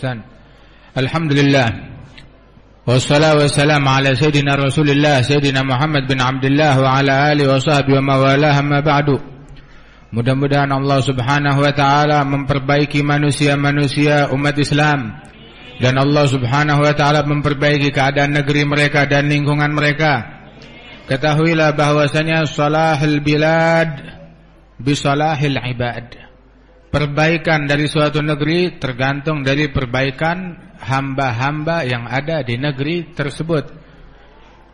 Ahsan. Alhamdulillah. Wassalatu wassalamu ala sayyidina Rasulillah Sayyidina Muhammad bin Abdullah wa ala alihi wa sahbihi wa mawalah amma ba'du. Mudah-mudahan Allah Subhanahu wa taala memperbaiki manusia-manusia umat Islam dan Allah Subhanahu wa taala memperbaiki keadaan negeri mereka dan lingkungan mereka. Ketahuilah bahwasanya salahul bilad bisalahil ibad. Perbaikan dari suatu negeri tergantung dari perbaikan hamba-hamba yang ada di negeri tersebut.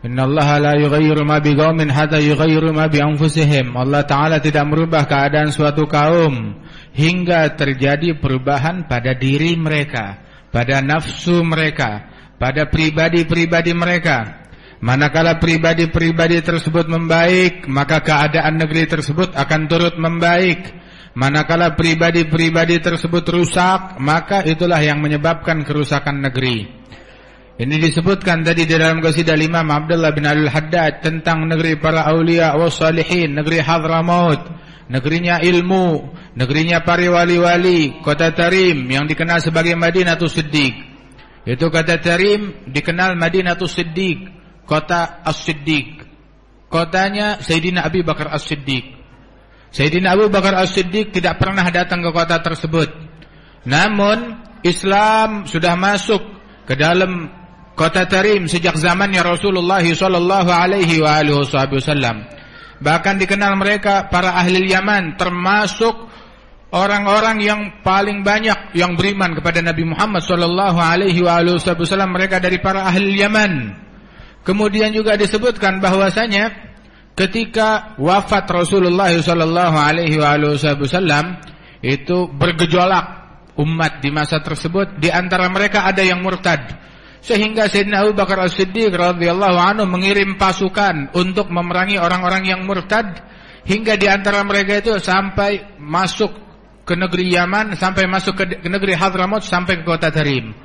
Innallaha la yughayyiru ma biqaumin hatta yughayyiru ma bi anfusihim. Allah taala tidak merubah keadaan suatu kaum hingga terjadi perubahan pada diri mereka, pada nafsu mereka, pada pribadi-pribadi mereka. Manakala pribadi-pribadi tersebut membaik, maka keadaan negeri tersebut akan turut membaik. Manakala pribadi-pribadi tersebut rusak, maka itulah yang menyebabkan kerusakan negeri. Ini disebutkan tadi di dalam qasidah Imam Abdullah bin Al Haddad tentang negeri para aulia wa salihin, negeri Hadramaut, negerinya ilmu, negerinya para wali-wali, kota Tarim yang dikenal sebagai Madinatus Siddiq. Itu kota Tarim dikenal Madinatus Siddiq, kota As-Siddiq. Kotanya Sayyidina Abi Bakar As-Siddiq. Sayyidina Abu Bakar As-Siddiq tidak pernah datang ke kota tersebut. Namun Islam sudah masuk ke dalam kota Tarim sejak zamannya Rasulullah sallallahu alaihi wasallam. Bahkan dikenal mereka para ahli Yaman termasuk orang-orang yang paling banyak yang beriman kepada Nabi Muhammad sallallahu alaihi wasallam mereka dari para ahli Yaman. Kemudian juga disebutkan bahwasanya ketika wafat Rasulullah sallallahu alaihi wasallam itu bergejolak umat di masa tersebut. Di antara mereka ada yang murtad. Sehingga Sayyidina Abu Bakar As-Siddiq radhiyallahu anhu mengirim pasukan untuk memerangi orang-orang yang murtad. Hingga di antara mereka itu sampai masuk ke negeri Yaman sampai masuk ke negeri Hadramaut sampai ke kota Tarim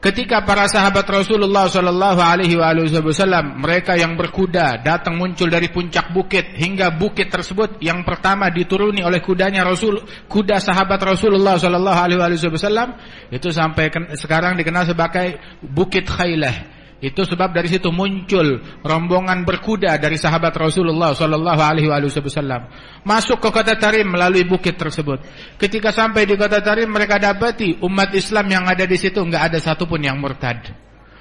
Ketika para sahabat Rasulullah Shallallahu Alaihi Wasallam mereka yang berkuda datang muncul dari puncak bukit hingga bukit tersebut yang pertama dituruni oleh kudanya Rasul kuda sahabat Rasulullah Shallallahu Alaihi Wasallam itu sampai sekarang dikenal sebagai Bukit Khailah itu sebab dari situ muncul rombongan berkuda dari sahabat Rasulullah sallallahu alaihi wasallam masuk ke kota Tarim melalui bukit tersebut. Ketika sampai di kota Tarim mereka dapati umat Islam yang ada di situ enggak ada satupun yang murtad.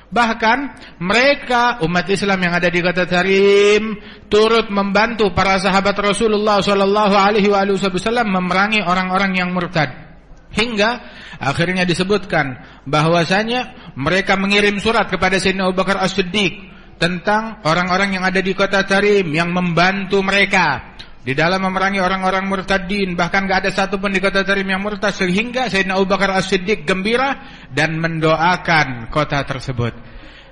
Bahkan mereka umat Islam yang ada di kota Tarim turut membantu para sahabat Rasulullah sallallahu alaihi wasallam memerangi orang-orang yang murtad. Hingga akhirnya disebutkan bahwasanya mereka mengirim surat kepada Sayyidina Abu Bakar As-Siddiq tentang orang-orang yang ada di kota Tarim yang membantu mereka di dalam memerangi orang-orang murtadin bahkan gak ada satupun di kota Tarim yang murtad sehingga Sayyidina Abu Bakar As-Siddiq gembira dan mendoakan kota tersebut.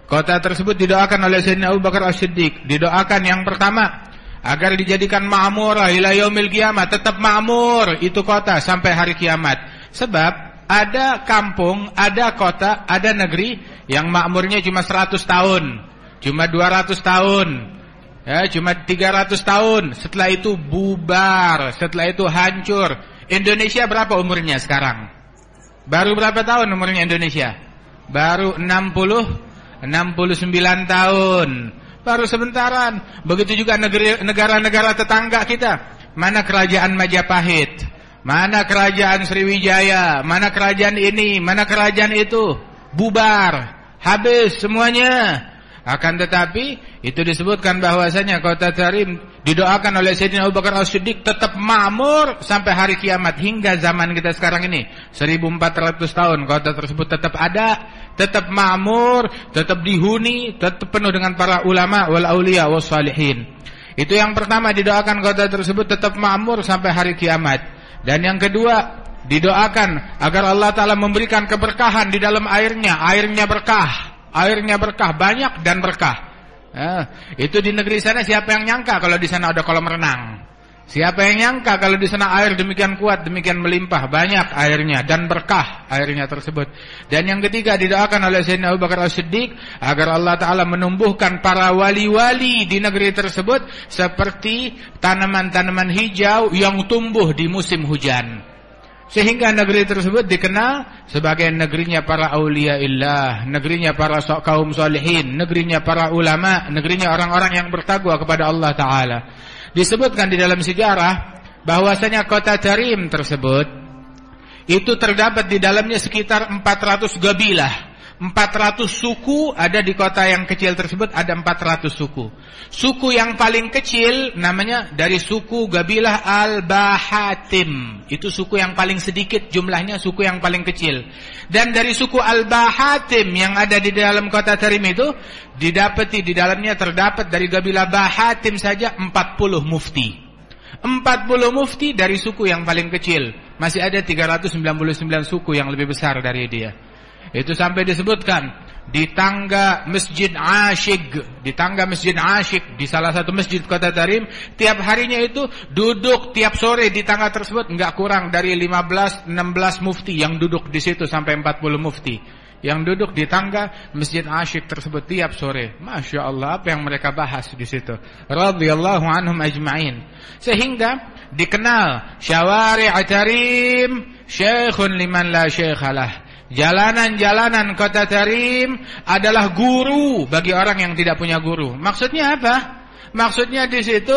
Kota tersebut didoakan oleh Sayyidina Abu Bakar As-Siddiq. Didoakan yang pertama agar dijadikan ma'murah ila yaumil kiamat, tetap ma'mur itu kota sampai hari kiamat. Sebab ada kampung, ada kota, ada negeri yang makmurnya cuma 100 tahun, cuma 200 tahun, ya, cuma 300 tahun. Setelah itu bubar, setelah itu hancur. Indonesia berapa umurnya sekarang? Baru berapa tahun umurnya Indonesia? Baru 60 69 tahun. Baru sebentaran. Begitu juga negara-negara tetangga kita. Mana kerajaan Majapahit? Mana kerajaan Sriwijaya, mana kerajaan ini, mana kerajaan itu. Bubar, habis semuanya. Akan tetapi itu disebutkan bahwasanya kota Tarim didoakan oleh Sayyidina Abu Bakar As-Siddiq tetap makmur sampai hari kiamat hingga zaman kita sekarang ini 1400 tahun kota tersebut tetap ada, tetap makmur, tetap dihuni, tetap penuh dengan para ulama wal aulia was salihin. Itu yang pertama didoakan kota tersebut tetap makmur sampai hari kiamat. Dan yang kedua, didoakan agar Allah Ta'ala memberikan keberkahan di dalam airnya. Airnya berkah. Airnya berkah, banyak dan berkah. Ya, itu di negeri sana siapa yang nyangka kalau di sana ada kolam renang? Siapa yang nyangka kalau di sana air demikian kuat, demikian melimpah, banyak airnya dan berkah airnya tersebut. Dan yang ketiga didoakan oleh Sayyidina Abu Bakar As-Siddiq agar Allah taala menumbuhkan para wali-wali di negeri tersebut seperti tanaman-tanaman hijau yang tumbuh di musim hujan. Sehingga negeri tersebut dikenal sebagai negerinya para aulia illah, negerinya para kaum salihin, negerinya para ulama, negerinya orang-orang yang bertakwa kepada Allah Ta'ala. Disebutkan di dalam sejarah bahwasanya kota Tarim tersebut itu terdapat di dalamnya sekitar 400 gabilah 400 suku ada di kota yang kecil tersebut ada 400 suku. Suku yang paling kecil namanya dari suku Gabilah Al-Bahatim. Itu suku yang paling sedikit jumlahnya suku yang paling kecil. Dan dari suku Al-Bahatim yang ada di dalam kota Tarim itu didapati di dalamnya terdapat dari Gabilah Bahatim saja 40 mufti. 40 mufti dari suku yang paling kecil. Masih ada 399 suku yang lebih besar dari dia. Itu sampai disebutkan di tangga Masjid Ashik, di tangga Masjid Ashik di salah satu masjid Kota Tarim, tiap harinya itu duduk tiap sore di tangga tersebut enggak kurang dari 15 16 mufti yang duduk di situ sampai 40 mufti yang duduk di tangga Masjid Ashik tersebut tiap sore. Masya Allah apa yang mereka bahas di situ. Radhiyallahu anhum ajma'in. Sehingga dikenal Syawari' Tarim Syekhun liman la syekhalah Jalanan-jalanan kota Tarim adalah guru bagi orang yang tidak punya guru. Maksudnya apa? Maksudnya di situ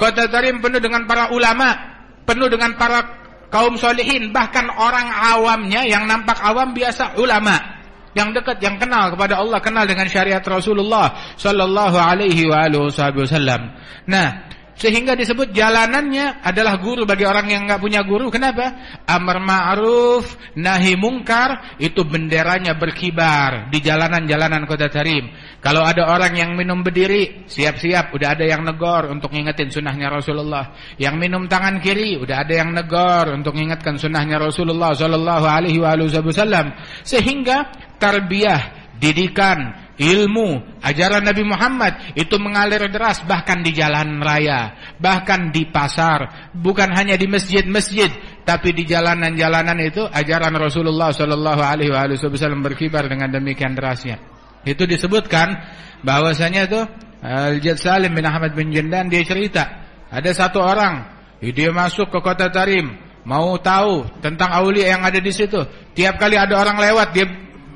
kota Tarim penuh dengan para ulama, penuh dengan para kaum solehin, bahkan orang awamnya yang nampak awam biasa ulama yang dekat, yang kenal kepada Allah, kenal dengan syariat Rasulullah Sallallahu Alaihi Wasallam. Nah, sehingga disebut jalanannya adalah guru bagi orang yang nggak punya guru. Kenapa? Amar ma'ruf, nahi mungkar, itu benderanya berkibar di jalanan-jalanan kota Tarim. Kalau ada orang yang minum berdiri, siap-siap, udah ada yang negor untuk ngingetin sunnahnya Rasulullah. Yang minum tangan kiri, udah ada yang negor untuk mengingatkan sunnahnya Rasulullah Sallallahu Alaihi Wasallam. Sehingga tarbiyah, didikan, ilmu, ajaran Nabi Muhammad itu mengalir deras bahkan di jalan raya, bahkan di pasar, bukan hanya di masjid-masjid, tapi di jalanan-jalanan itu ajaran Rasulullah Shallallahu alaihi wasallam berkibar dengan demikian derasnya. Itu disebutkan bahwasanya itu Al-Jad Salim bin Ahmad bin Jendan dia cerita, ada satu orang dia masuk ke kota Tarim, mau tahu tentang aulia yang ada di situ. Tiap kali ada orang lewat dia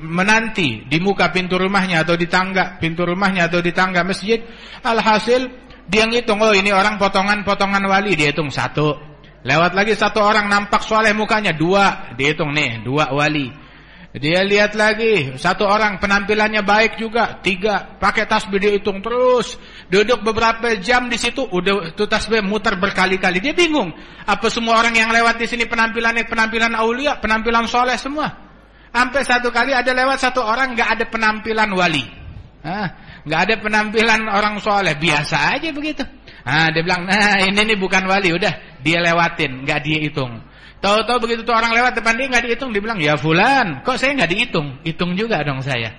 menanti di muka pintu rumahnya atau di tangga pintu rumahnya atau di tangga masjid alhasil dia ngitung oh ini orang potongan-potongan wali dia hitung satu. Lewat lagi satu orang nampak soleh mukanya dua dia hitung nih dua wali. Dia lihat lagi satu orang penampilannya baik juga tiga pakai tasbih dia hitung terus. Duduk beberapa jam di situ udah itu tasbih muter berkali-kali. Dia bingung apa semua orang yang lewat di sini penampilannya penampilan aulia penampilan soleh semua Sampai satu kali ada lewat satu orang nggak ada penampilan wali. nggak ada penampilan orang soleh, biasa aja begitu. Ah, dia bilang, nah ini nih bukan wali, udah dia lewatin, nggak dia hitung. Tahu-tahu begitu tuh orang lewat depan dia nggak dihitung, dia bilang, ya fulan, kok saya nggak dihitung? Hitung juga dong saya.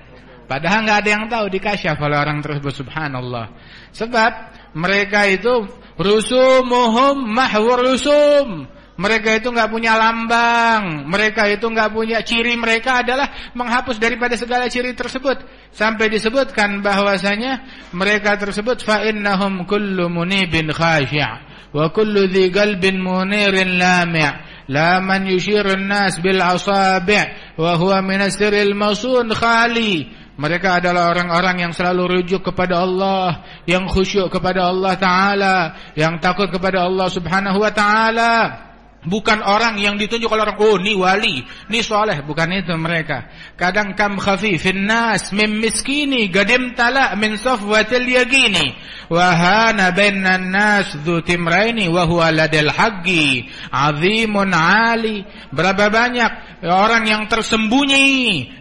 Padahal nggak ada yang tahu dikasyaf oleh orang tersebut, subhanallah. Sebab mereka itu rusumuhum mahwur rusum mereka itu nggak punya lambang, mereka itu nggak punya ciri mereka adalah menghapus daripada segala ciri tersebut. Sampai disebutkan bahwasanya mereka tersebut fa innahum kullu munibin khashi' wa kullu dhi qalbin munirin lami' la man yushiru an-nas bil asabi' wa huwa min asril masun khali. Mereka adalah orang-orang yang selalu rujuk kepada Allah, yang khusyuk kepada Allah Ta'ala, yang takut kepada Allah Subhanahu Wa Ta'ala. Bukan orang yang ditunjuk oleh orang, oh ni wali, ni soleh. Bukan itu mereka. Kadang kam khafifin nas min miskini gadim tala min safwatil yagini. Wahana bainan nas dhu timraini wahuwa ladil haqqi azimun ali. Berapa banyak orang yang tersembunyi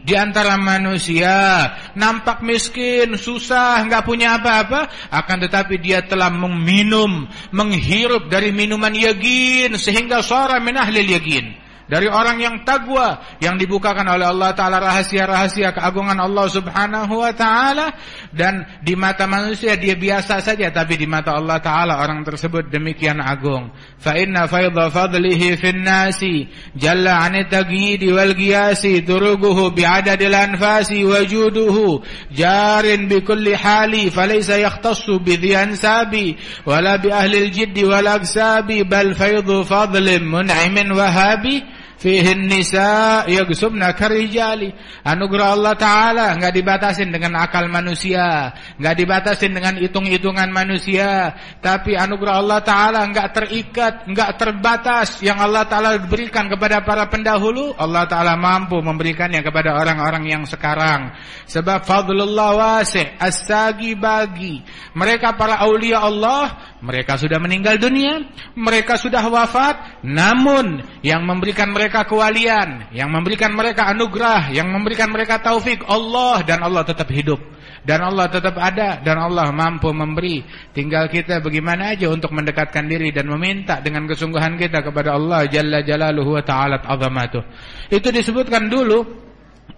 di antara manusia. Nampak miskin, susah, enggak punya apa-apa. Akan tetapi dia telah meminum, menghirup dari minuman yagin. Sehingga sara min ahli yakin dari orang yang taqwa yang dibukakan oleh Allah taala rahasia-rahasia keagungan Allah Subhanahu wa taala dan di mata manusia dia biasa saja tapi di mata Allah taala orang tersebut demikian agung. Fa inna faidha fadlihi fin nasi jalla an taqyid wal qiyasi turuguhu bi adadil anfasi wajuduhu jarin bi kulli hali falaysa yahtassu bi dhiyansabi wala bi ahli al jidd wal aksabi bal faidhu fadlin mun'imin wahabi fihin nisa yagsubna karijali. Anugerah Allah Ta'ala nggak dibatasin dengan akal manusia, nggak dibatasin dengan hitung-hitungan manusia, tapi anugerah Allah Ta'ala nggak terikat, nggak terbatas yang Allah Ta'ala berikan kepada para pendahulu, Allah Ta'ala mampu memberikannya kepada orang-orang yang sekarang. Sebab fadlullah wasi' as-sagi bagi. Mereka para aulia Allah, mereka sudah meninggal dunia, mereka sudah wafat, namun yang memberikan mereka kewalian, yang memberikan mereka anugerah, yang memberikan mereka taufik Allah dan Allah tetap hidup dan Allah tetap ada dan Allah mampu memberi. Tinggal kita bagaimana aja untuk mendekatkan diri dan meminta dengan kesungguhan kita kepada Allah Jalla Jalaluhu wa Ta'ala azamatuh. Itu disebutkan dulu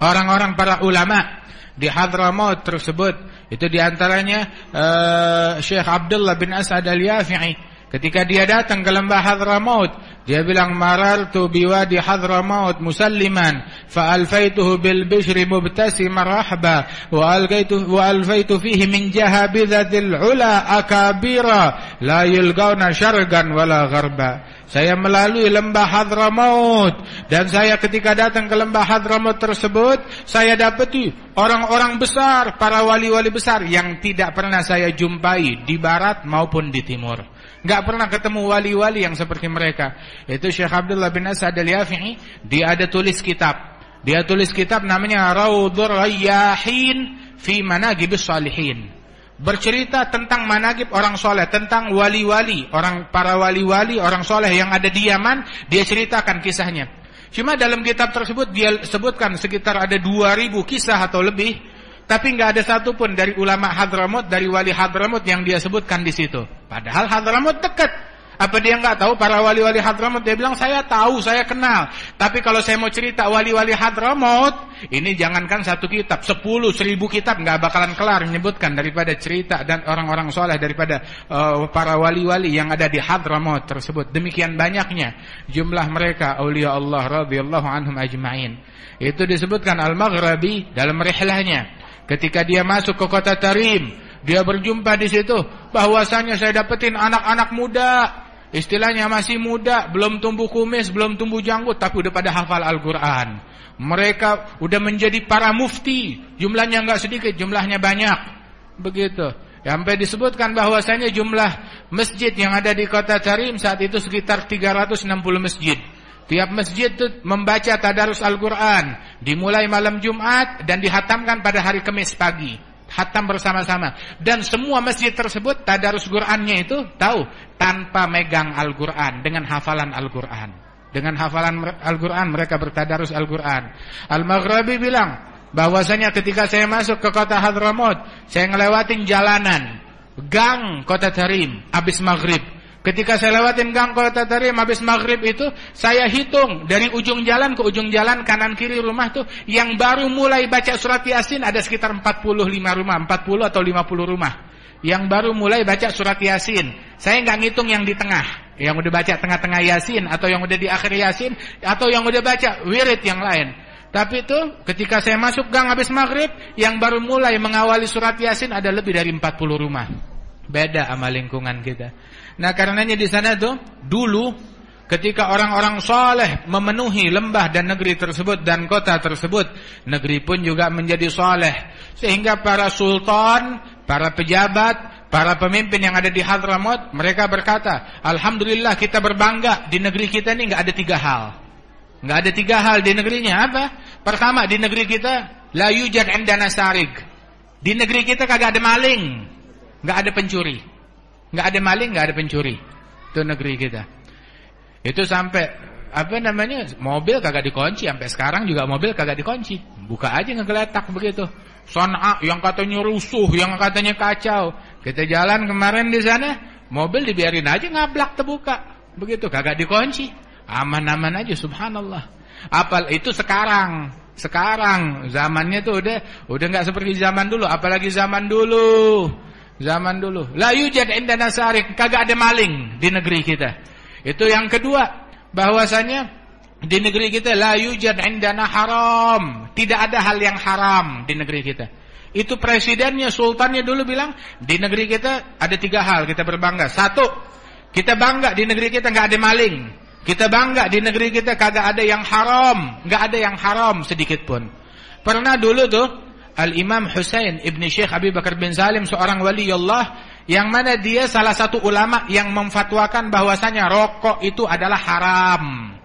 orang-orang para ulama di Hadramaut tersebut itu di antaranya uh, Syekh Abdullah bin As'ad al-Yafi'i Ketika dia datang ke lembah Hadramaut, dia bilang marartu biwadi Hadramaut musalliman fa alfaituhu bil bishri mubtasiman rahba wa alqaitu wa alfaitu fihi min jahabidhatil ula akabira la yulgauna syargan wala gharba. Saya melalui lembah Hadramaut dan saya ketika datang ke lembah Hadramaut tersebut saya dapati orang-orang besar, para wali-wali besar yang tidak pernah saya jumpai di barat maupun di timur. Gak pernah ketemu wali-wali yang seperti mereka. Itu Syekh Abdullah bin Asad al-Yafi'i, dia ada tulis kitab. Dia tulis kitab namanya Raudhur Rayyahin fi Managibis Salihin bercerita tentang managib orang soleh, tentang wali-wali, orang para wali-wali, orang soleh yang ada di Yaman, dia ceritakan kisahnya. Cuma dalam kitab tersebut dia sebutkan sekitar ada 2000 kisah atau lebih, tapi nggak ada satupun dari ulama Hadramut, dari wali Hadramut yang dia sebutkan di situ. Padahal Hadramut dekat apa dia nggak tahu para wali-wali Hadramaut? Dia bilang saya tahu, saya kenal. Tapi kalau saya mau cerita wali-wali Hadramaut, ini jangankan satu kitab, sepuluh, seribu kitab nggak bakalan kelar menyebutkan daripada cerita dan orang-orang soleh daripada uh, para wali-wali yang ada di Hadramaut tersebut. Demikian banyaknya jumlah mereka aulia Allah radhiyallahu anhum ajma'in. Itu disebutkan Al-Maghribi dalam rihlahnya. Ketika dia masuk ke kota Tarim, dia berjumpa di situ bahwasanya saya dapetin anak-anak muda Istilahnya masih muda, belum tumbuh kumis, belum tumbuh janggut, tapi udah pada hafal Al-Quran. Mereka udah menjadi para mufti, jumlahnya nggak sedikit, jumlahnya banyak. Begitu. Sampai disebutkan bahwasanya jumlah masjid yang ada di kota Tarim saat itu sekitar 360 masjid. Tiap masjid itu membaca tadarus Al-Quran. Dimulai malam Jumat dan dihatamkan pada hari Kamis pagi hatam bersama-sama. Dan semua masjid tersebut tadarus Qur'annya itu tahu tanpa megang Al-Qur'an dengan hafalan Al-Qur'an. Dengan hafalan Al-Qur'an mereka bertadarus Al-Qur'an. Al-Maghribi bilang bahwasanya ketika saya masuk ke kota Hadramaut saya ngelewatin jalanan gang kota Tarim habis maghrib Ketika saya lewatin gang kota Tarim habis maghrib itu, saya hitung dari ujung jalan ke ujung jalan kanan kiri rumah tuh yang baru mulai baca surat Yasin ada sekitar 45 rumah, 40 atau 50 rumah. Yang baru mulai baca surat Yasin. Saya nggak ngitung yang di tengah, yang udah baca tengah-tengah Yasin atau yang udah di akhir Yasin atau yang udah baca wirid yang lain. Tapi itu ketika saya masuk gang habis maghrib, yang baru mulai mengawali surat Yasin ada lebih dari 40 rumah. Beda sama lingkungan kita. Nah karenanya di sana tuh dulu ketika orang-orang soleh memenuhi lembah dan negeri tersebut dan kota tersebut, negeri pun juga menjadi soleh. Sehingga para sultan, para pejabat, para pemimpin yang ada di Hadramaut, mereka berkata, Alhamdulillah kita berbangga di negeri kita ini nggak ada tiga hal. nggak ada tiga hal di negerinya apa? Pertama di negeri kita la yujad indana sarig. Di negeri kita kagak ada maling, nggak ada pencuri nggak ada maling, nggak ada pencuri. Itu negeri kita. Itu sampai apa namanya mobil kagak dikunci. Sampai sekarang juga mobil kagak dikunci. Buka aja ngegeletak begitu. Son'a yang katanya rusuh yang katanya kacau. Kita jalan kemarin di sana mobil dibiarin aja ngablak terbuka. Begitu kagak dikunci. Aman-aman aja subhanallah. Apal itu sekarang. Sekarang zamannya tuh udah udah nggak seperti zaman dulu. Apalagi zaman dulu Zaman dulu. La yujad indana sarik. Kagak ada maling di negeri kita. Itu yang kedua. Bahwasanya di negeri kita la yujad indana haram. Tidak ada hal yang haram di negeri kita. Itu presidennya, sultannya dulu bilang, di negeri kita ada tiga hal kita berbangga. Satu, kita bangga di negeri kita nggak ada maling. Kita bangga di negeri kita kagak ada yang haram, nggak ada yang haram sedikit pun. Pernah dulu tuh Al-Imam Husain Ibn Syekh Abi Bakar bin Salim seorang wali Allah yang mana dia salah satu ulama yang memfatwakan bahwasanya rokok itu adalah haram.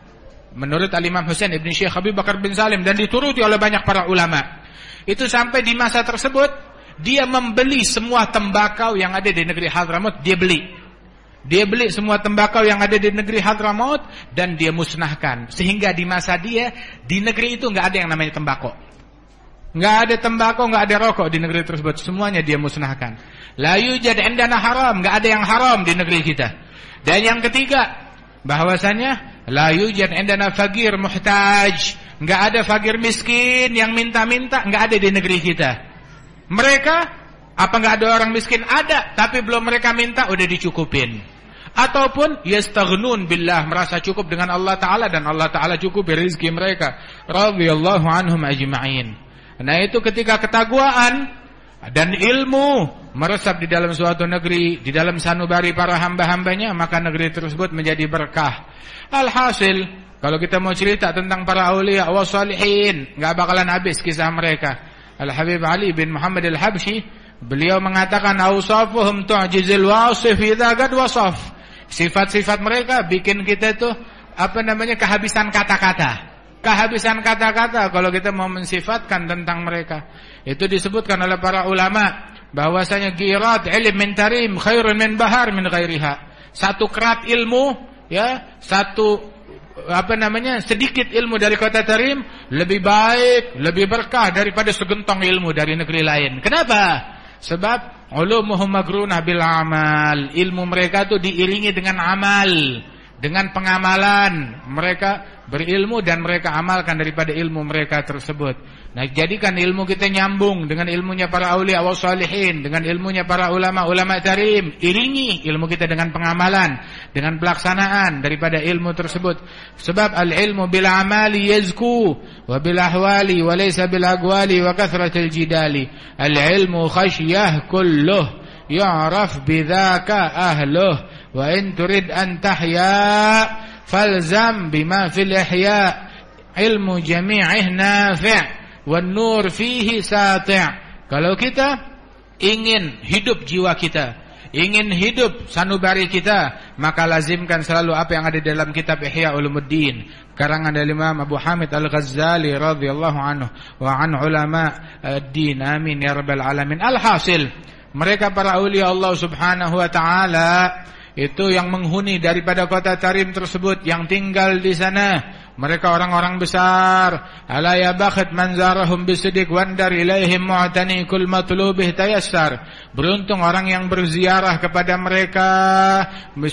Menurut Al-Imam Husain Ibn Syekh Abi Bakar bin Salim dan dituruti oleh banyak para ulama. Itu sampai di masa tersebut dia membeli semua tembakau yang ada di negeri Hadramaut, dia beli. Dia beli semua tembakau yang ada di negeri Hadramaut dan dia musnahkan. Sehingga di masa dia di negeri itu nggak ada yang namanya tembakau. Nggak ada tembakau, nggak ada rokok di negeri tersebut. Semuanya dia musnahkan. La yujad indana haram, nggak ada yang haram di negeri kita. Dan yang ketiga, bahwasanya la yujad indana fagir muhtaj, nggak ada fagir miskin yang minta-minta, nggak ada di negeri kita. Mereka apa nggak ada orang miskin? Ada, tapi belum mereka minta udah dicukupin ataupun yastaghnun billah merasa cukup dengan Allah taala dan Allah taala cukup rezeki mereka radhiyallahu anhum ajma'in. Nah itu ketika ketakwaan dan ilmu meresap di dalam suatu negeri, di dalam sanubari para hamba-hambanya, maka negeri tersebut menjadi berkah. Alhasil, kalau kita mau cerita tentang para awliya wa salihin, enggak bakalan habis kisah mereka. Al-Habib Ali bin Muhammad Al-Habsyi, beliau mengatakan awsafuhum tu'jizil wasif idza qad wasaf. Sifat-sifat mereka bikin kita itu apa namanya kehabisan kata-kata. Kehabisan kata-kata kalau kita mau mensifatkan tentang mereka. Itu disebutkan oleh para ulama bahwasanya girat ilm min tarim khairun min bahar min ghairiha. Satu kerat ilmu ya, satu apa namanya sedikit ilmu dari kota Tarim lebih baik, lebih berkah daripada segentong ilmu dari negeri lain. Kenapa? Sebab ulumuhum magrunah bil amal. Ilmu mereka itu diiringi dengan amal, dengan pengamalan. Mereka berilmu dan mereka amalkan daripada ilmu mereka tersebut. Nah, jadikan ilmu kita nyambung dengan ilmunya para aulia wa salihin, dengan ilmunya para ulama-ulama tarim. Iringi ilmu kita dengan pengamalan, dengan pelaksanaan daripada ilmu tersebut. Sebab al-ilmu bil amali yazku wa bil ahwali wa laysa bil aqwali wa kathratil jidali. Al-ilmu khasyah kulluh yu'raf bidzaka ahluh wa in turid an tahya falzam bima fil ihya ilmu jami'ih nafi' wan nur fihi sati'. Kalau kita ingin hidup jiwa kita, ingin hidup sanubari kita, maka lazimkan selalu apa yang ada dalam kitab Ihya Ulumuddin karangan dari Imam Abu Hamid Al-Ghazali radhiyallahu anhu wa an ulama ad-din amin ya rabbal alamin. Alhasil, mereka para aulia Allah Subhanahu wa taala itu yang menghuni daripada kota Tarim tersebut yang tinggal di sana. Mereka orang-orang besar. Ala ya bakhat manzarahum bisidik wandar ilaihim mu'tani kul matlubih tayassar. Beruntung orang yang berziarah kepada mereka.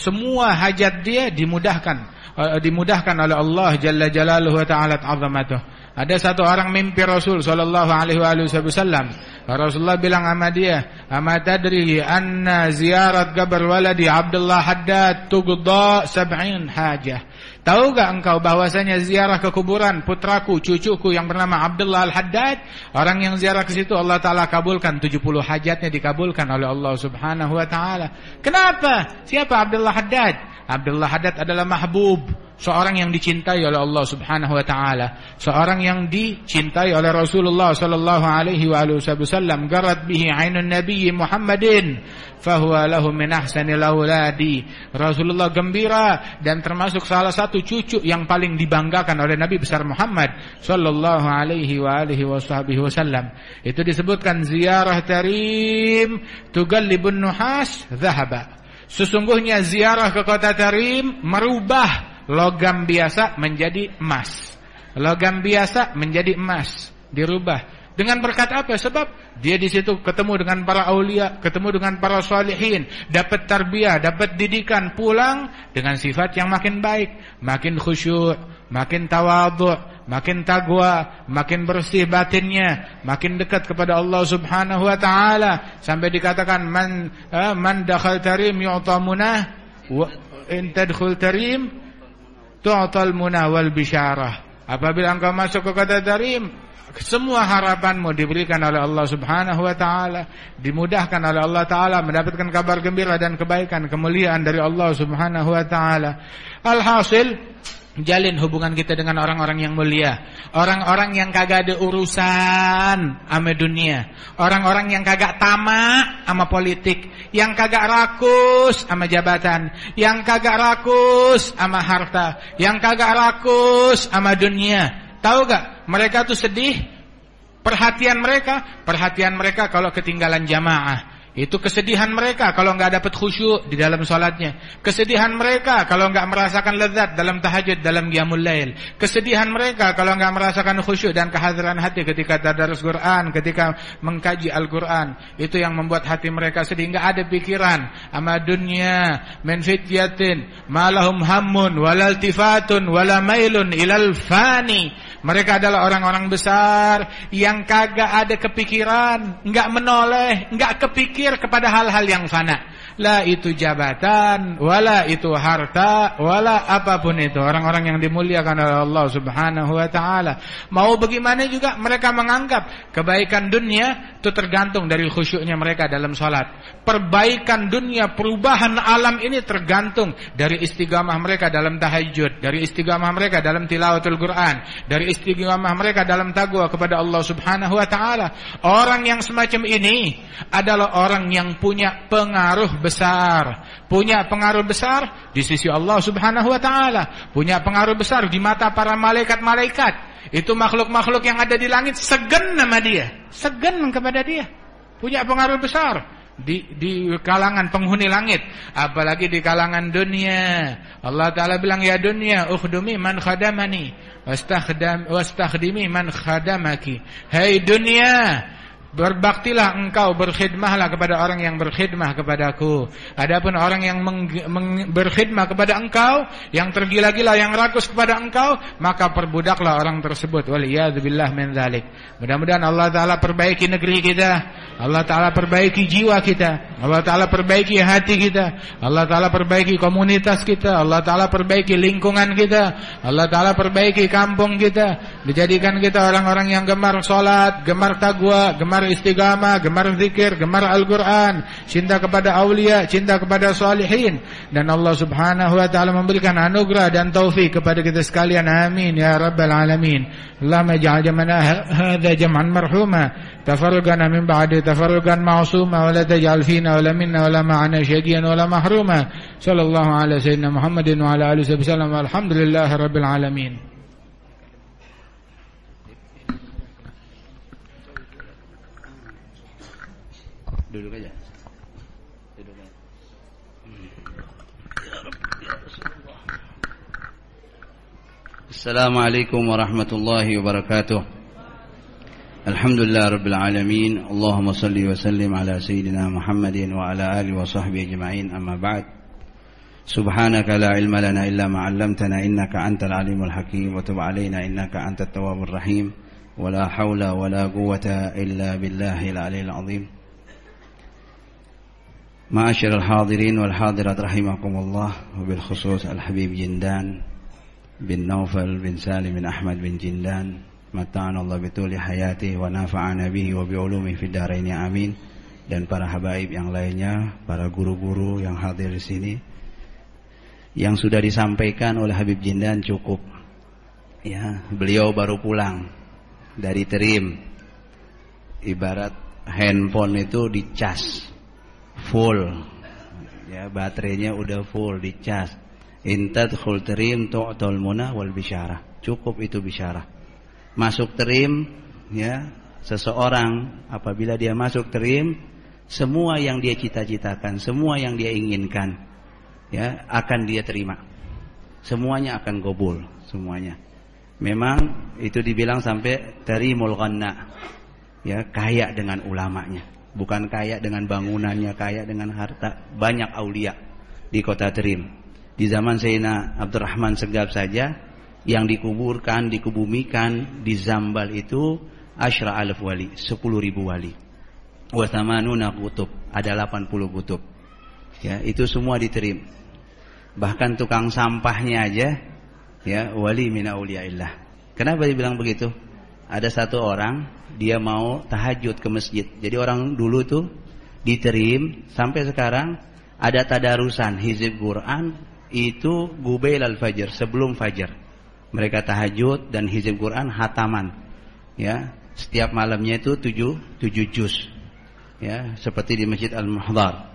Semua hajat dia dimudahkan. Eh, dimudahkan oleh Allah jalla jalaluhu wa ta'ala azamatuh ada satu orang mimpi Rasul sallallahu alaihi wasallam Rasulullah bilang sama dia, "Ama tadri anna ziyarat qabr waladi Abdullah Haddad tuqda 70 hajah." Tahu gak engkau bahwasanya ziarah ke kuburan putraku, cucuku yang bernama Abdullah Al-Haddad, orang yang ziarah ke situ Allah taala kabulkan 70 hajatnya dikabulkan oleh Allah Subhanahu wa taala. Kenapa? Siapa Abdullah Haddad? Abdullah Haddad adalah mahbub, seorang yang dicintai oleh Allah Subhanahu wa taala, seorang yang dicintai oleh Rasulullah sallallahu alaihi wasallam, garat bihi ainun nabiy Muhammadin, fahuwa lahu min ahsanil auladi. Rasulullah gembira dan termasuk salah satu cucu yang paling dibanggakan oleh Nabi besar Muhammad sallallahu alaihi wa alihi wasallam. Itu disebutkan ziarah tarim tugallibun nuhas dhahaba. Sesungguhnya ziarah ke kota Tarim merubah logam biasa menjadi emas. Logam biasa menjadi emas, dirubah. Dengan berkat apa? Sebab dia di situ ketemu dengan para aulia, ketemu dengan para salihin, dapat tarbiyah, dapat didikan, pulang dengan sifat yang makin baik, makin khusyuk, makin tawadhu, makin taqwa, makin bersih batinnya, makin dekat kepada Allah Subhanahu wa taala sampai dikatakan man uh, man dakhal tarim yu'ta munah wa in tadkhul tarim tu'tal munah wal bisyarah. Apabila engkau masuk ke kota Tarim, semua harapanmu diberikan oleh Allah Subhanahu wa taala, dimudahkan oleh Allah taala mendapatkan kabar gembira dan kebaikan, kemuliaan dari Allah Subhanahu wa taala. Alhasil jalin hubungan kita dengan orang-orang yang mulia, orang-orang yang kagak ada urusan sama dunia, orang-orang yang kagak tamak sama politik, yang kagak rakus sama jabatan, yang kagak rakus sama harta, yang kagak rakus sama dunia. Tahu gak? Mereka tuh sedih. Perhatian mereka, perhatian mereka kalau ketinggalan jamaah. Itu kesedihan mereka kalau nggak dapat khusyuk di dalam sholatnya. Kesedihan mereka kalau nggak merasakan lezat dalam tahajud, dalam qiyamul lail. Kesedihan mereka kalau nggak merasakan khusyuk dan kehadiran hati ketika tadarus Quran, ketika mengkaji Al-Quran. Itu yang membuat hati mereka sedih. Nggak ada pikiran. Ama dunya min fityatin malahum hammun walaltifatun ilal fani. Mereka adalah orang-orang besar yang kagak ada kepikiran, nggak menoleh, nggak kepikir berpikir kepada hal-hal yang fana. La itu jabatan, wala itu harta, wala apa pun itu. Orang-orang yang dimuliakan oleh Allah subhanahu wa ta'ala. Mau bagaimana juga mereka menganggap kebaikan dunia itu tergantung dari khusyuknya mereka dalam sholat. Perbaikan dunia, perubahan alam ini tergantung dari istigamah mereka dalam tahajud. Dari istigamah mereka dalam tilawatul Quran. Dari istigamah mereka dalam taqwa kepada Allah subhanahu wa ta'ala. Orang yang semacam ini adalah orang yang punya pengaruh besar, punya pengaruh besar di sisi Allah Subhanahu wa taala, punya pengaruh besar di mata para malaikat-malaikat. Itu makhluk-makhluk yang ada di langit segen nama dia, segen kepada dia. Punya pengaruh besar di di kalangan penghuni langit, apalagi di kalangan dunia. Allah taala bilang ya dunia ukhdumi man khadamani wastakhdam wastakhdimi man khadamaki. Hai hey dunia, Berbaktilah engkau, berkhidmahlah kepada orang yang berkhidmah kepadaku. Adapun orang yang berkhidmah kepada engkau, yang tergila-gila, yang rakus kepada engkau, maka perbudaklah orang tersebut. Waliyadzubillah min dzalik. Mudah-mudahan Allah taala perbaiki negeri kita. Allah taala perbaiki jiwa kita. Allah taala perbaiki hati kita. Allah taala perbaiki komunitas kita. Allah taala perbaiki lingkungan kita. Allah taala perbaiki kampung kita. Dijadikan kita orang-orang yang gemar salat, gemar taqwa, gemar istiqamah, gemar zikir, gemar Al-Quran, cinta kepada awliya, cinta kepada salihin. Dan Allah subhanahu wa ta'ala memberikan anugerah dan taufik kepada kita sekalian. Amin. Ya Rabbal Alamin. Allahumma ja'al jamana hadha jam'an marhuma. تفرقنا من بعد تفرقا معصوما ولا تجعل فينا ولا منا ولا معنا شقيا ولا محروما صلى الله على سيدنا محمد وعلى آله وسلم والحمد لله رب العالمين. Duduk aja. Assalamualaikum warahmatullahi wabarakatuh. الحمد لله رب العالمين. اللهم صل وسلم على سيدنا محمد وعلى آله وصحبه أجمعين. أما بعد سبحانك لا علم لنا إلا ما علمتنا إنك أنت العليم الحكيم. وتب علينا إنك أنت التواب الرحيم. ولا حول ولا قوة إلا بالله العلي العظيم. معاشر الحاضرين والحاضرات رحمكم الله وبالخصوص الحبيب جندان بن نوفل بن سالم بن أحمد بن جندان. Mata'an Allah bituli hayati wa nafa'ana bihi wa bi'ulumi fid daraini amin. Dan para habaib yang lainnya, para guru-guru yang hadir di sini. Yang sudah disampaikan oleh Habib Jindan cukup. Ya, beliau baru pulang dari Terim. Ibarat handphone itu dicas full. Ya, baterainya udah full dicas. Intad khulterim tu'tol muna wal bisyarah. Cukup itu bisyarah masuk terim ya seseorang apabila dia masuk terim semua yang dia cita-citakan semua yang dia inginkan ya akan dia terima semuanya akan gobul semuanya memang itu dibilang sampai terimul ghanna ya kaya dengan ulamanya Bukan kaya dengan bangunannya, kaya dengan harta. Banyak aulia di kota Terim. Di zaman Sayyidina Abdurrahman Segab saja, yang dikuburkan, dikubumikan di Zambal itu Ashra alif wali, 10 ribu wali. Wasamanuna kutub, ada 80 kutub. Ya, itu semua diterim. Bahkan tukang sampahnya aja ya wali min auliyaillah. Kenapa dibilang begitu? Ada satu orang dia mau tahajud ke masjid. Jadi orang dulu tuh diterim sampai sekarang ada tadarusan hizib Quran itu gubail al-fajr sebelum fajar. Mereka tahajud dan hizib Quran hataman. Ya, setiap malamnya itu tujuh, tujuh juz. Ya, seperti di Masjid Al-Muhdar.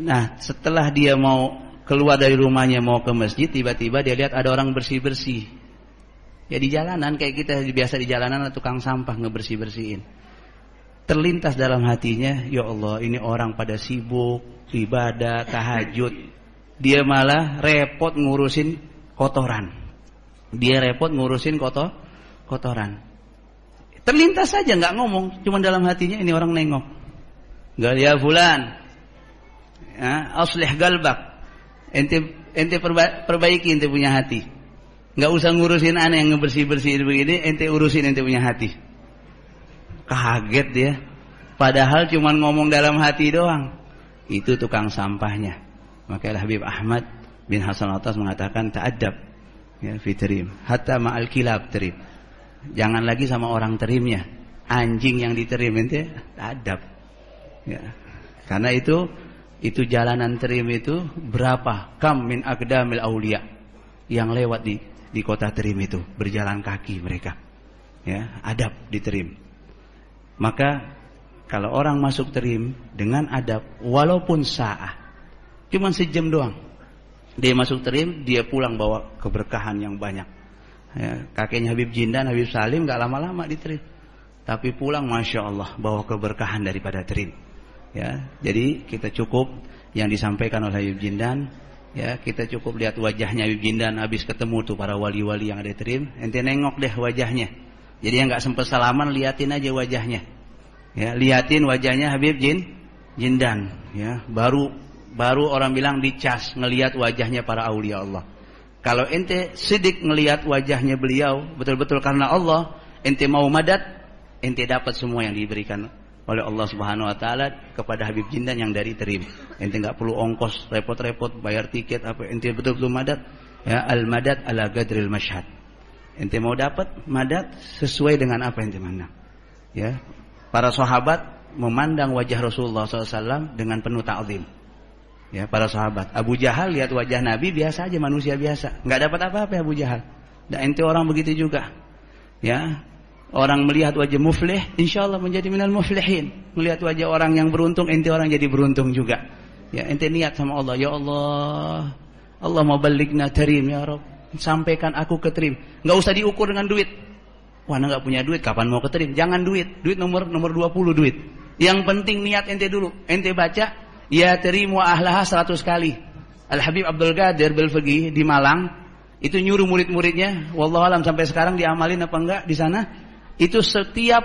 Nah, setelah dia mau keluar dari rumahnya mau ke masjid, tiba-tiba dia lihat ada orang bersih-bersih. Ya di jalanan kayak kita biasa di jalanan ada tukang sampah ngebersih-bersihin. Terlintas dalam hatinya, ya Allah, ini orang pada sibuk, ibadah, tahajud. Dia malah repot ngurusin kotoran. Dia repot ngurusin kotor kotoran. Terlintas saja nggak ngomong, cuma dalam hatinya ini orang nengok. Gak ya fulan, ya, aslih galbak. Ente ente perba perbaiki ente punya hati. Enggak usah ngurusin aneh yang ngebersih-bersih begini, ente urusin ente punya hati. Kaget dia. Padahal cuma ngomong dalam hati doang. Itu tukang sampahnya. Maka Habib Ahmad bin Hasan Atas mengatakan ta'adab ya fitrim hatta ma'al kilab terim. Jangan lagi sama orang terimnya. Anjing yang diterim ente ta'adab. Ya. Karena itu itu jalanan terim itu berapa kam min akdamil aulia yang lewat di di kota terim itu berjalan kaki mereka ya adab di terim maka kalau orang masuk terim dengan adab walaupun sah cuma sejam doang dia masuk terim dia pulang bawa keberkahan yang banyak ya, kakeknya Habib Jindan Habib Salim gak lama-lama di terim tapi pulang masya Allah bawa keberkahan daripada terim Ya, jadi kita cukup yang disampaikan oleh Habib Jindan. Ya, kita cukup lihat wajahnya Habib Jindan habis ketemu tuh para wali-wali yang ada terim. Ente nengok deh wajahnya. Jadi yang nggak sempat salaman liatin aja wajahnya. Ya, liatin wajahnya Habib Jin Jindan. Ya, baru baru orang bilang dicas ngelihat wajahnya para aulia Allah. Kalau ente sidik ngelihat wajahnya beliau betul-betul karena Allah, ente mau madat, ente dapat semua yang diberikan oleh Allah Subhanahu wa taala kepada Habib Jindan yang dari terim. Ente nggak perlu ongkos repot-repot bayar tiket apa ente betul-betul madat ya al madat ala gadril masyhad. Ente mau dapat madat sesuai dengan apa ente mana. Ya. Para sahabat memandang wajah Rasulullah SAW dengan penuh ta'zim. Ya, para sahabat. Abu Jahal lihat wajah Nabi biasa aja manusia biasa, nggak dapat apa-apa Abu Jahal. Dan ente orang begitu juga. Ya, Orang melihat wajah muflih, insya Allah menjadi minal muflihin. Melihat wajah orang yang beruntung, ente orang jadi beruntung juga. Ya, ente niat sama Allah, ya Allah, Allah mau balikna terim ya Rob. Sampaikan aku ke terim. Nggak usah diukur dengan duit. Wah, nggak punya duit, kapan mau ke terim? Jangan duit. Duit nomor nomor 20 duit. Yang penting niat ente dulu. Ente baca, ya terim wa ahlaha 100 kali. Al Habib Abdul Qadir Belfegi di Malang itu nyuruh murid-muridnya, wallahualam sampai sekarang diamalin apa enggak di sana? itu setiap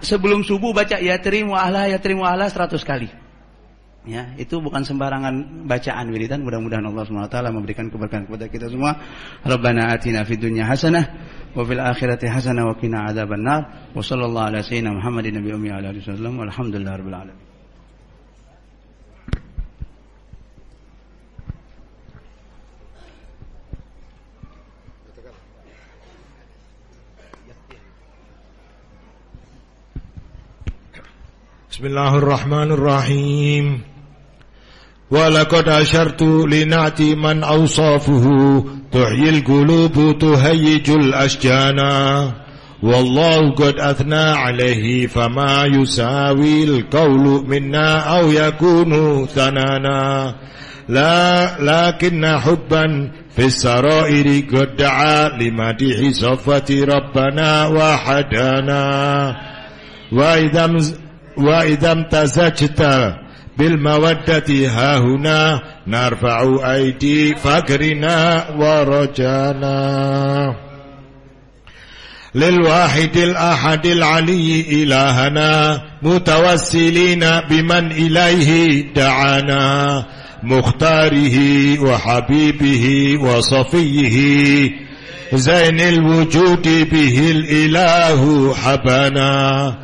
sebelum subuh baca ya terima Allah ya terima Allah seratus kali. Ya, itu bukan sembarangan bacaan wiridan. Mudah-mudahan Allah SWT memberikan keberkahan kepada kita semua. Rabbana atina fid dunya hasanah wa fil akhirati hasanah wa qina adzabannar. Wa sallallahu ala sayyidina Muhammadin nabiyyi ummi ala alihi wasallam. Walhamdulillahirabbil alamin. بسم الله الرحمن الرحيم ولقد أشرت لنعتي من أوصافه تحيي القلوب تهيج الأشجانا والله قد أثنى عليه فما يساوي القول منا أو يكون ثنانا لا لكن حبا في السرائر قد دعا لمديح صفة ربنا وحدانا وإذا وإذا امتزجت بالمودة ها هنا نرفع أيدي فكرنا ورجانا. للواحد الأحد العلي إلهنا متوسلين بمن إليه دعانا. مختاره وحبيبه وصفيه زين الوجود به الإله حبنا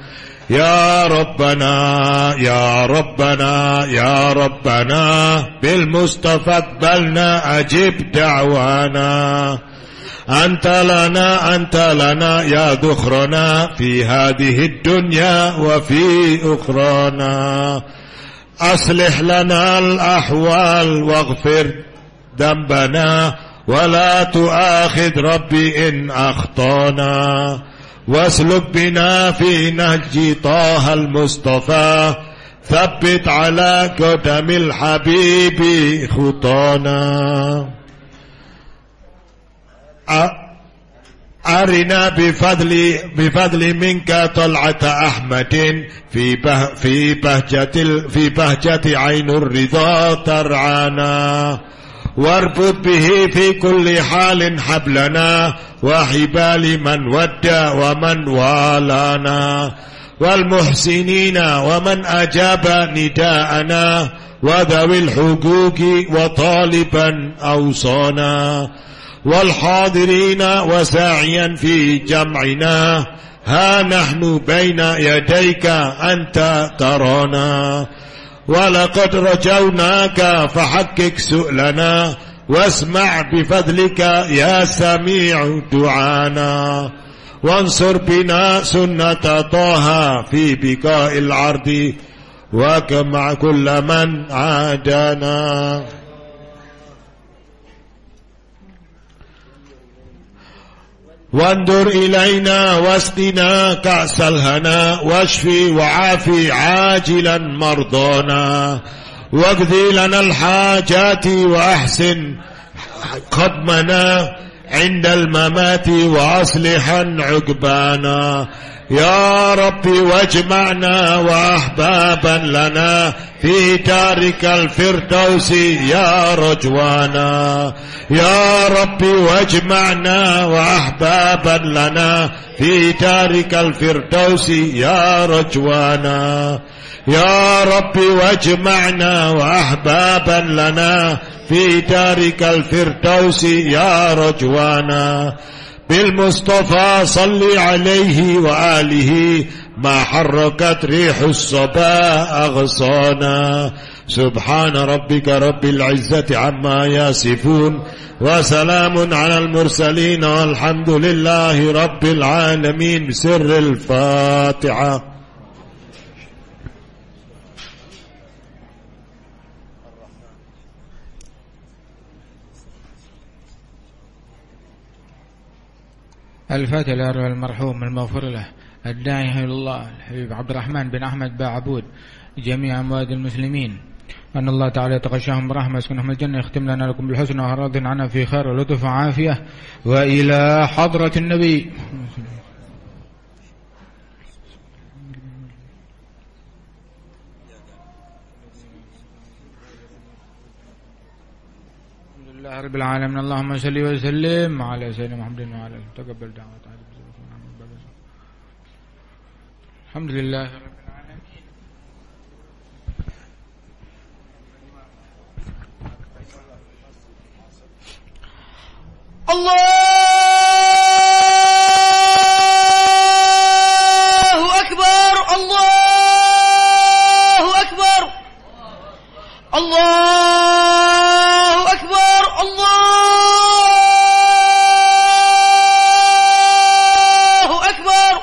يا ربنا يا ربنا يا ربنا بالمصطفى اقبلنا أجب دعوانا. أنت لنا أنت لنا يا ذخرنا في هذه الدنيا وفي أخرانا. أصلح لنا الأحوال واغفر ذنبنا ولا تؤاخذ ربي إن أخطأنا. واسلك بنا في نهج طه المصطفى. ثبت على قدم الحبيب خطانا. أرنا بفضل بفضل منك طلعة أحمد في به في بهجة في بهجة عين الرضا ترعانا. واربط به في كل حال حبلنا وحبال من ودى ومن والانا. والمحسنين ومن أجاب نداءنا وذوي الحقوق وطالبا أوصانا. والحاضرين وساعيا في جمعنا ها نحن بين يديك أنت ترانا. ولقد رجوناك فحقق سؤلنا واسمع بفضلك يا سميع دعانا. وانصر بنا سنة طه في بقاء العرض وكمع كل من عادانا. وانظر إلينا واسقنا كأس الهنا واشفي وعافي عاجلا مرضانا واقضي لنا الحاجات وأحسن خدمنا عند الممات وأصلحا عقبانا. يا رب واجمعنا وأحبابا لنا في دارك الفردوس يا رجوانا يا رب واجمعنا وأحبابا لنا في دارك الفردوس يا رجوانا يا رب واجمعنا وأحبابا لنا في دارك الفردوس يا رجوانا بالمصطفى صل عليه وآله ما حركت ريح الصبا أغصانا. سبحان ربك رب العزة عما يصفون. وسلام على المرسلين والحمد لله رب العالمين. بسر الفاتحة. الفاتح لأرواح المرحوم المغفور له. الداعي إلى الله الحبيب عبد الرحمن بن أحمد باعبود جميع أموات المسلمين. أن الله تعالى يتغشاهم برحمة يسكنهم الجنة يختم لنا لكم بالحسن وراض عنا في خير ولطف وعافية. وإلى حضرة النبي. الحمد لله رب العالمين. اللهم صل وسلم على سيدنا محمد وعلى آله. تقبل دعوة. الحمد لله رب الله أكبر الله أكبر الله أكبر الله أكبر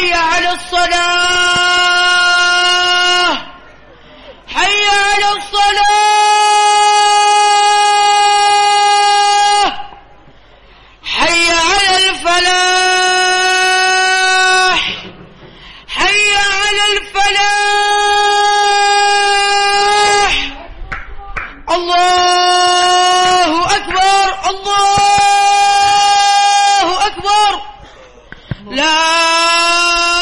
حي على الصلاة حي على الصلاة حي على الفلاح حي على الفلاح الله أكبر الله أكبر لا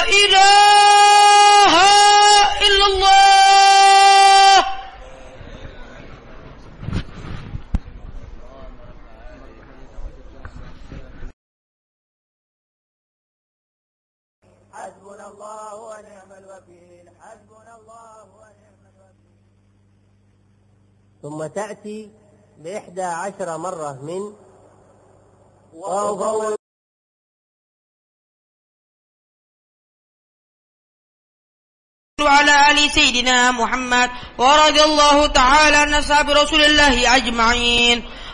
إله الله ونعم الوكيل حسبنا الله ونعم الوكيل ثم تأتي بإحدى عشر مرة من وأفوض وعلى آل سيدنا محمد ورضي الله تعالى عن أصحاب رسول الله أجمعين.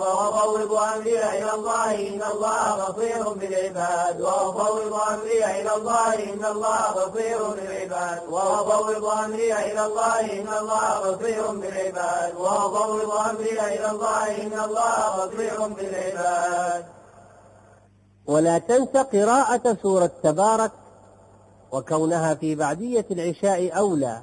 وأفوض أمري إلى الله إن الله بصير بالعباد. وأفوض أمري إلى الله إن الله بصير بالعباد. وأفوض أمري إلى الله إن الله بصير بالعباد. وأفوض أمري إلى الله إن الله بصير بالعباد. ولا تنس قراءة سورة تبارك وكونها في بعدية العشاء أولى.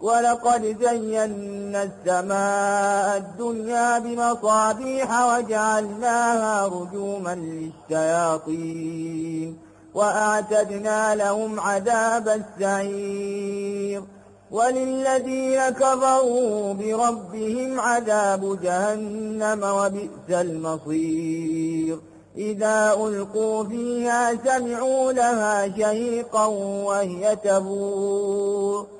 ولقد زينا السماء الدنيا بمصابيح وجعلناها رجوما للشياطين وأعتدنا لهم عذاب السعير وللذين كفروا بربهم عذاب جهنم وبئس المصير إذا ألقوا فيها سمعوا لها شهيقا وهي تبور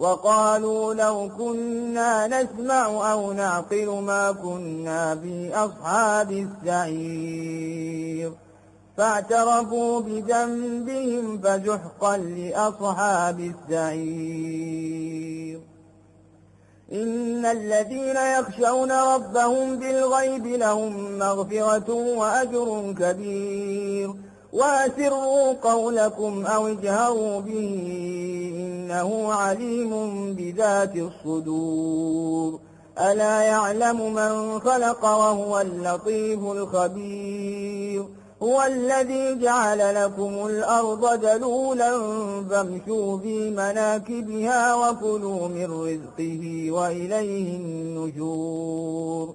وقالوا لو كنا نسمع أو نعقل ما كنا في أصحاب السعير. فاعترفوا بذنبهم فزحقا لأصحاب السعير. إن الذين يخشون ربهم بالغيب لهم مغفرة وأجر كبير. وأسروا قولكم أو اجهروا به إنه عليم بذات الصدور. ألا يعلم من خلق وهو اللطيف الخبير. هو الذي جعل لكم الأرض دلولا فامشوا في مناكبها وكلوا من رزقه وإليه النشور.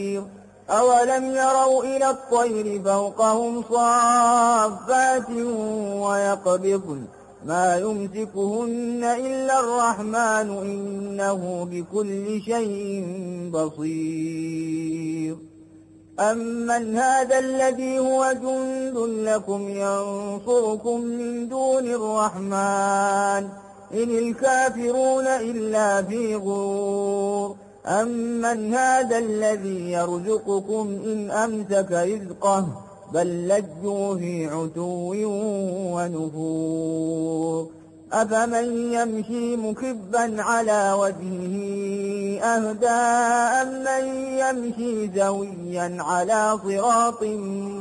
أولم يروا إلى الطير فوقهم صافات ويقبضن ما يمسكهن إلا الرحمن إنه بكل شيء بصير أمن هذا الذي هو جند لكم ينصركم من دون الرحمن إن الكافرون إلا في غرور أمن هذا الذي يرزقكم إن أمسك رزقه بل لجوا في عتو ونفور أفمن يمشي مكبا على وجهه أهدى أمن يمشي زويا على صراط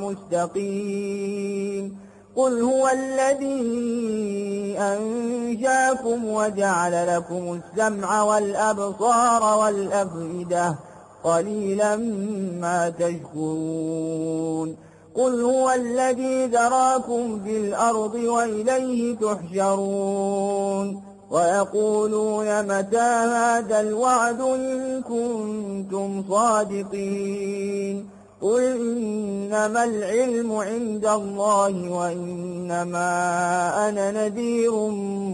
مستقيم قل هو الذي أنشاكم وجعل لكم السمع والأبصار والأفئدة قليلا ما تشكرون قل هو الذي ذراكم في الأرض وإليه تحشرون ويقولون متى هذا الوعد إن كنتم صادقين قل إنما العلم عند الله وإنما أنا نذير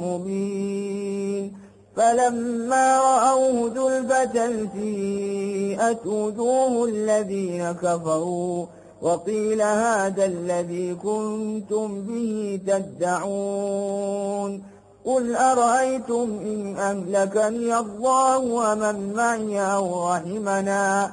مبين. فلما رأوه زلفة سيئت وجوه الذين كفروا وقيل هذا الذي كنتم به تدعون. قل أرأيتم إن أهلكني الله ومن معي أو رحمنا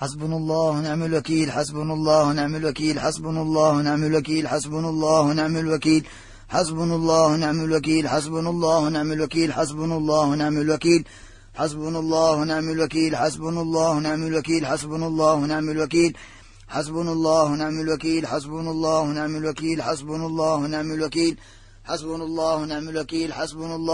حسبنا الله ونعم الوكيل حسبنا الله ونعم الوكيل حسبنا الله ونعم الوكيل حسبنا الله ونعم الوكيل حسبنا الله ونعم الوكيل حسبنا الله ونعم الوكيل حسبنا الله ونعم الوكيل حسبنا الله ونعم الوكيل حسبنا الله ونعم الوكيل حسبنا الله ونعم الوكيل حسبنا الله ونعم الوكيل حسبنا الله ونعم الوكيل حسبنا الله ونعم الوكيل حسبنا الله ونعم الوكيل حسبنا الله